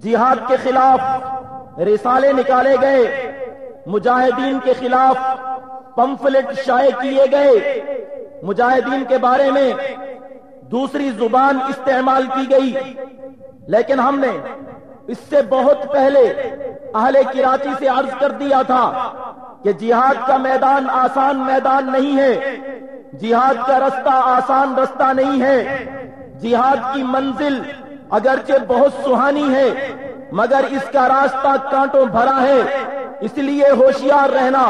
جہاد کے خلاف رسالے نکالے گئے، مجاہدین کے خلاف پمفلٹ شائع کیے گئے۔ مجاہدین کے بارے میں دوسری زبان استعمال کی گئی۔ لیکن ہم نے اس سے بہت پہلے اہل کراچی سے عرض کر دیا تھا کہ جہاد کا میدان آسان میدان نہیں ہے، جہاد کا رستہ آسان رستہ نہیں ہے۔ جہاد کی منزل اگرچہ بہت سہانی ہے، مگر اس کا راستہ کانٹوں بھرا ہے۔ اس لیے ہوشیار رہنا۔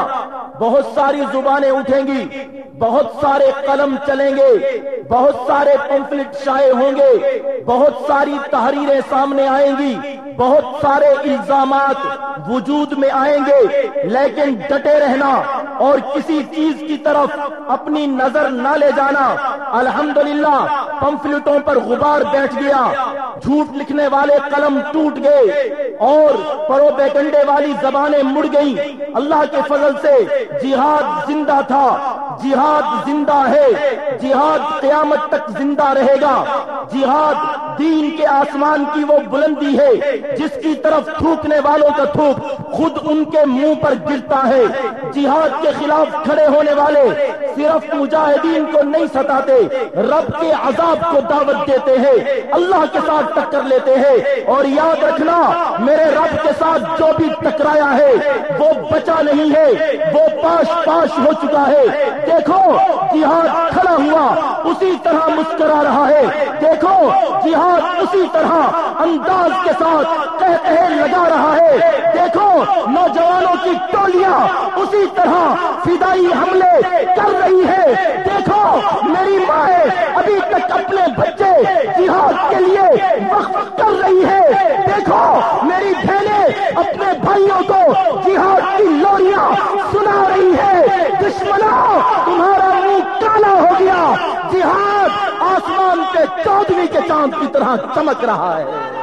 بہت ساری زبانیں اٹھیں گی، بہت سارے قلم چلیں گے۔ بہت سارے پمفلٹ شائع ہوں گے، بہت ساری تحریریں سامنے آئیں گی، بہت سارے الزامات وجود میں آئیں گے، لیکن ڈٹے رہنا اور کسی چیز کی طرف اپنی نظر نہ لے جانا۔ الحمدللہ، پمفلٹوں پر غبار بیٹھ گیا۔ جھوٹ لکھنے والے قلم ٹوٹ گئے اور پرو والی زبانیں مڑ گئی اللہ کے فضل سے جہاد زندہ تھا۔ جہاد زندہ ہے۔ جہاد قیامت تک زندہ رہے گا۔ جہاد دین کے آسمان کی وہ بلندی ہے جس کی طرف تھوکنے والوں کا تھوک خود ان کے منہ پر گرتا ہے۔ جہاد کے خلاف کھڑے ہونے والے صرف مجاہدین کو نہیں ستاتے، رب کے عذاب کو دعوت دیتے ہیں۔ اللہ کے ساتھ ٹکر لیتے ہیں۔ اور یاد رکھنا، میرے رب کے ساتھ جو بھی ٹکرایا ہے، وہ بچا نہیں ہے۔ وہ پاش پاش ہو چکا ہے۔ دیکھو، جہاد اسی طرح مسکرا رہا ہے۔ دیکھو، جہاد اسی طرح انداز کے ساتھ کہہ لگا رہا ہے۔ دیکھو، نوجوانوں کی ٹولیاں اسی طرح فدائی حملے کر رہی ہے۔ دیکھو، میری ماں ابھی تک اپنے بچے جہاد کے لیے وقف کر رہی ہے۔ دیکھو، میری بہنیں اپنے بھائیوں کو جہاد کی لوریاں سنا رہی ہے۔ دشمنا تمہارا منہ کالا ہو گیا کے چاند کی طرح چمک رہا ہے۔